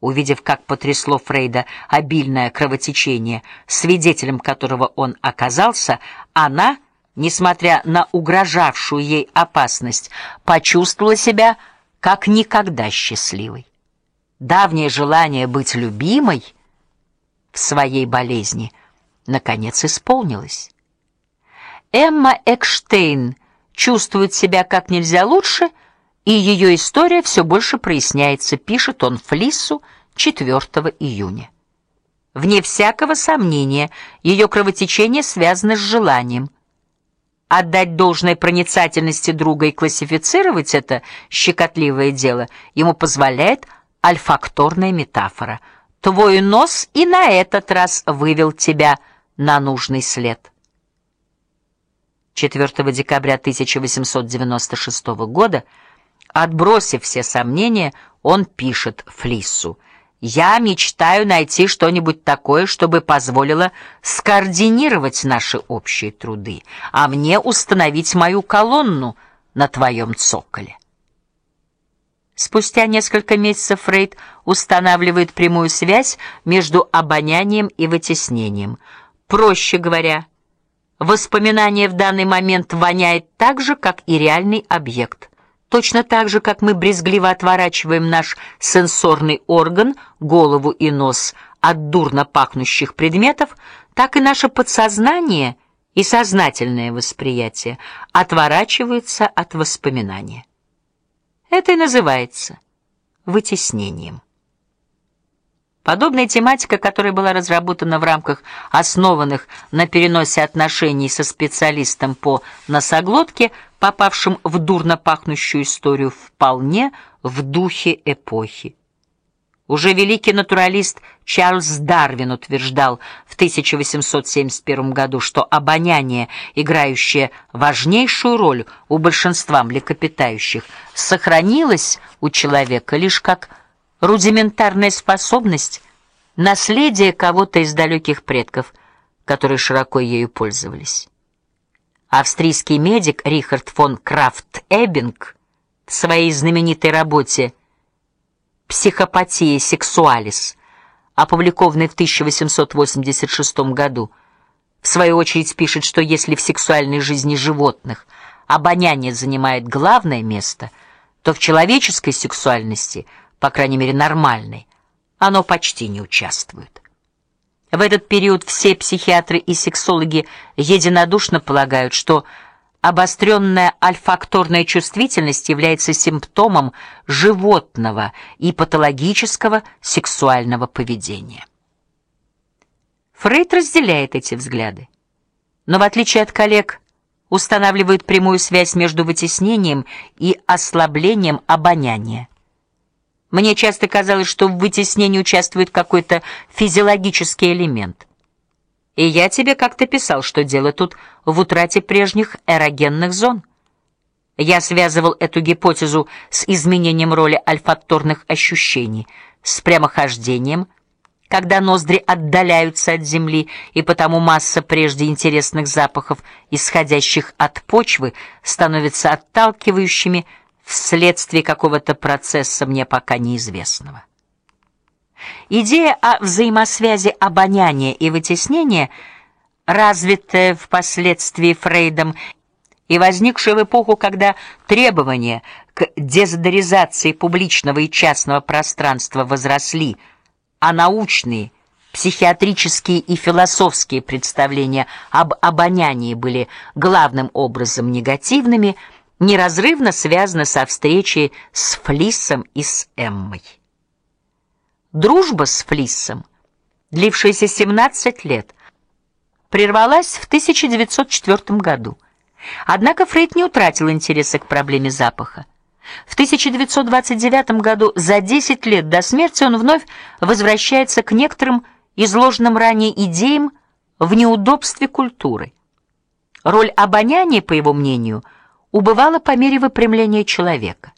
Увидев, как потрясло Фрейда обильное кровотечение, свидетелем которого он оказался, она, несмотря на угрожавшую ей опасность, почувствовала себя как никогда счастливой. Давнее желание быть любимой в своей болезни наконец исполнилось. Эмма Экштейн чувствует себя как нельзя лучше и ее история все больше проясняется, пишет он Флиссу 4 июня. Вне всякого сомнения, ее кровотечение связано с желанием отдать должное проницательности друга и классифицировать это щекотливое дело ему позволяет альфакторная метафора. Твой нос и на этот раз вывел тебя на нужный след. 4 декабря 1896 года Отбросив все сомнения, он пишет Флиссу: "Я мечтаю найти что-нибудь такое, чтобы позволило скоординировать наши общие труды, а мне установить мою колонну на твоем цоколе". Спустя несколько месяцев Фрейд устанавливает прямую связь между обонянием и вытеснением. Проще говоря, воспоминание в данный момент воняет так же, как и реальный объект. Точно так же, как мы брезгливо отворачиваем наш сенсорный орган, голову и нос от дурно пахнущих предметов, так и наше подсознание и сознательное восприятие отворачиваются от воспоминания. Это и называется вытеснением. Подобная тематика, которая была разработана в рамках основанных на переносе отношений со специалистом по носоглотке, попавшим в дурно пахнущую историю, вполне в духе эпохи. Уже великий натуралист Чарльз Дарвин утверждал в 1871 году, что обоняние, играющее важнейшую роль у большинства млекопитающих, сохранилось у человека лишь как рудиментарная способность, наследие кого-то из далеких предков, которые широко ею пользовались. Австрийский медик Рихард фон Крафт-Эббинг в своей знаменитой работе Психопатия сексуалис, опубликованной в 1886 году, в свою очередь пишет, что если в сексуальной жизни животных обоняние занимает главное место, то в человеческой сексуальности – по крайней мере нормальной, оно почти не участвует. В этот период все психиатры и сексологи единодушно полагают, что обостренная альфакторная чувствительность является симптомом животного и патологического сексуального поведения. Фрейд разделяет эти взгляды, но в отличие от коллег устанавливает прямую связь между вытеснением и ослаблением обоняния. Мне часто казалось, что в вытеснении участвует какой-то физиологический элемент. И я тебе как-то писал, что дело тут в утрате прежних эрогенных зон. Я связывал эту гипотезу с изменением роли альфакторных ощущений, с прямохождением, когда ноздри отдаляются от земли, и потому масса прежде интересных запахов, исходящих от почвы, становится отталкивающими, вследствие какого-то процесса мне пока неизвестного. Идея о взаимосвязи обоняния и вытеснения, развитая впоследствии Фрейдом и возникшая в эпоху, когда требования к дезодоризации публичного и частного пространства возросли, а научные, психиатрические и философские представления об обонянии были главным образом негативными – неразрывно связана со встречей с Флиссом и с Эммой. Дружба с Флиссом, длившаяся 17 лет, прервалась в 1904 году. Однако Фрейд не утратил интереса к проблеме запаха. В 1929 году, за 10 лет до смерти, он вновь возвращается к некоторым изложенным ранее идеям в неудобстве культуры. Роль обоняния, по его мнению, – убывало по мере выпрямления человека.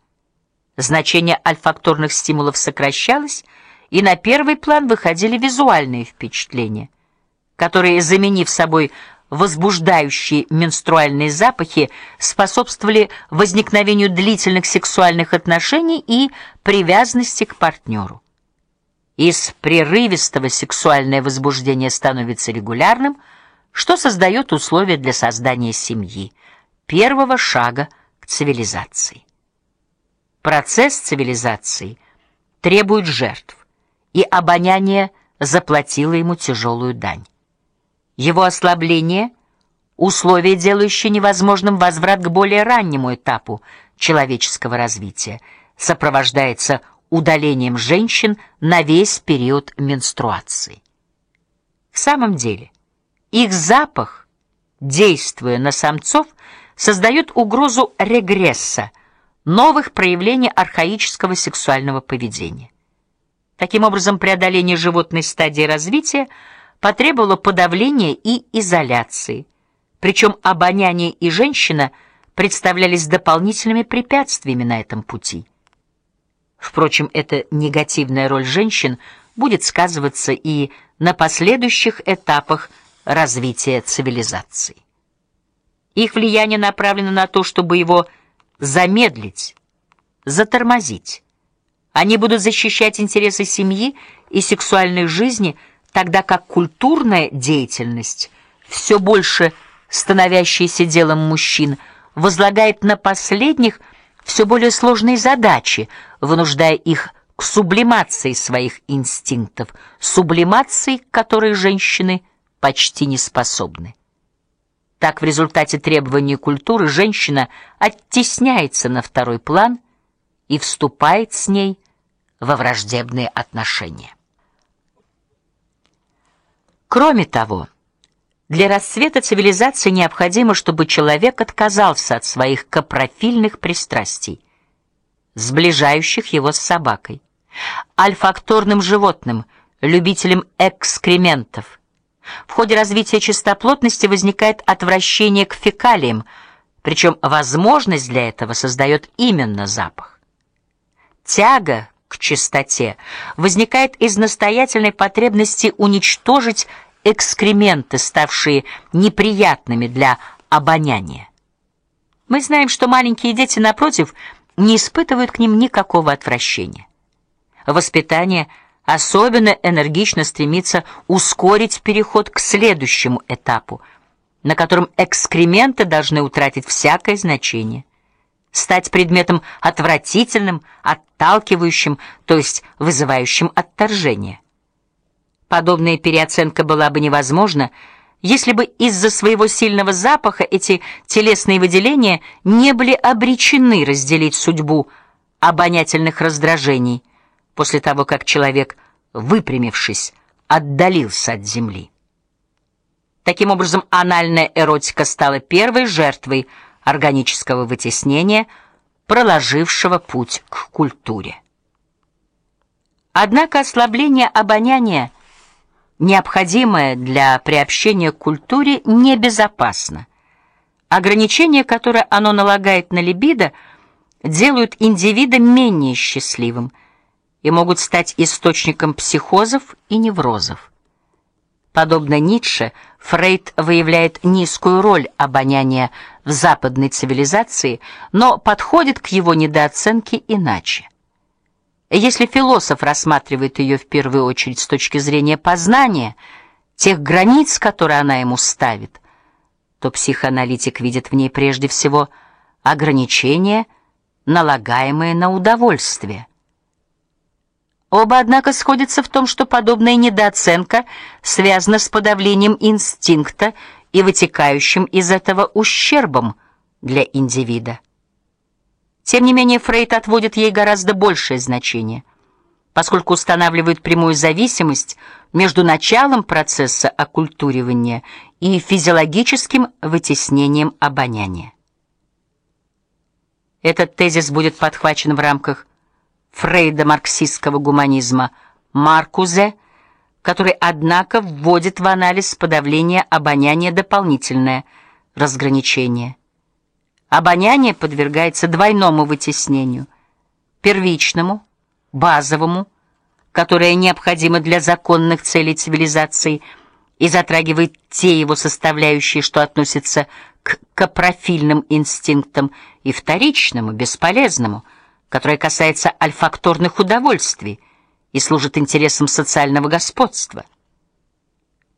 Значение альфакторных стимулов сокращалось, и на первый план выходили визуальные впечатления, которые, заменив собой возбуждающие менструальные запахи, способствовали возникновению длительных сексуальных отношений и привязанности к партнеру. из прерывистого сексуальное возбуждение становится регулярным, что создает условия для создания семьи, первого шага к цивилизации. Процесс цивилизации требует жертв, и обоняние заплатило ему тяжелую дань. Его ослабление условие, делающее невозможным возврат к более раннему этапу человеческого развития, сопровождается удалением женщин на весь период менструации. В самом деле, их запах, действуя на самцов, создает угрозу регресса, новых проявлений архаического сексуального поведения. Таким образом, преодоление животной стадии развития потребовало подавления и изоляции. Причем обоняние и женщина представлялись дополнительными препятствиями на этом пути. Впрочем, эта негативная роль женщин будет сказываться и на последующих этапах развития цивилизации. Их влияние направлено на то, чтобы его замедлить, затормозить. Они будут защищать интересы семьи и сексуальной жизни, тогда как культурная деятельность, все больше становящаяся делом мужчин, возлагает на последних все более сложные задачи, вынуждая их к сублимации своих инстинктов, сублимации, к которой женщины почти не способны. Так в результате требований культуры женщина оттесняется на второй план и вступает с ней во враждебные отношения. Кроме того, для расцвета цивилизации необходимо, чтобы человек отказался от своих капрофильных пристрастий, сближающих его с собакой, альфакторным животным, любителем экскрементов, в ходе развития чистоплотности возникает отвращение к фекалиям, причем возможность для этого создает именно запах. Тяга к чистоте возникает из настоятельной потребности уничтожить экскременты, ставшие неприятными для обоняния. Мы знаем, что маленькие дети напротив не испытывают к ним никакого отвращения. Воспитание – особенно энергично стремится ускорить переход к следующему этапу, на котором экскременты должны утратить всякое значение, стать предметом отвратительным, отталкивающим, то есть вызывающим отторжение. Подобная переоценка была бы невозможна, если бы из-за своего сильного запаха эти телесные выделения не были обречены разделить судьбу обонятельных раздражений после того, как человек, выпрямившись, отдалился от земли. Таким образом, анальная эротика стала первой жертвой органического вытеснения, проложившего путь к культуре. Однако ослабление обоняния, необходимое для приобщения к культуре, небезопасно. Ограничения, которые оно налагает на либидо, делают индивида менее счастливым и могут стать источником психозов и неврозов. Подобно Ницше, Фрейд выявляет низкую роль обоняния в западной цивилизации, но подходит к его недооценке иначе. Если философ рассматривает ее в первую очередь с точки зрения познания, тех границ, которые она ему ставит, то психоаналитик видит в ней прежде всего ограничения, налагаемые на удовольствие. Оба, однако, сходятся в том, что подобная недооценка связана с подавлением инстинкта и вытекающим из этого ущербом для индивида. Тем не менее, Фрейд отводит ей гораздо большее значение, поскольку устанавливает прямую зависимость между началом процесса оккультуривания и физиологическим вытеснением обоняния. Этот тезис будет подхвачен в рамках Фрейда марксистского гуманизма Маркузе, который однако вводит в анализ подавления обоняния дополнительное разграничение. Обоняние подвергается двойному вытеснению: первичному, базовому, которое необходимо для законных целей цивилизации и затрагивает те его составляющие, что относятся к капрофильным инстинктам, и вторичному, бесполезному, которое касается альфакторных удовольствий и служит интересам социального господства.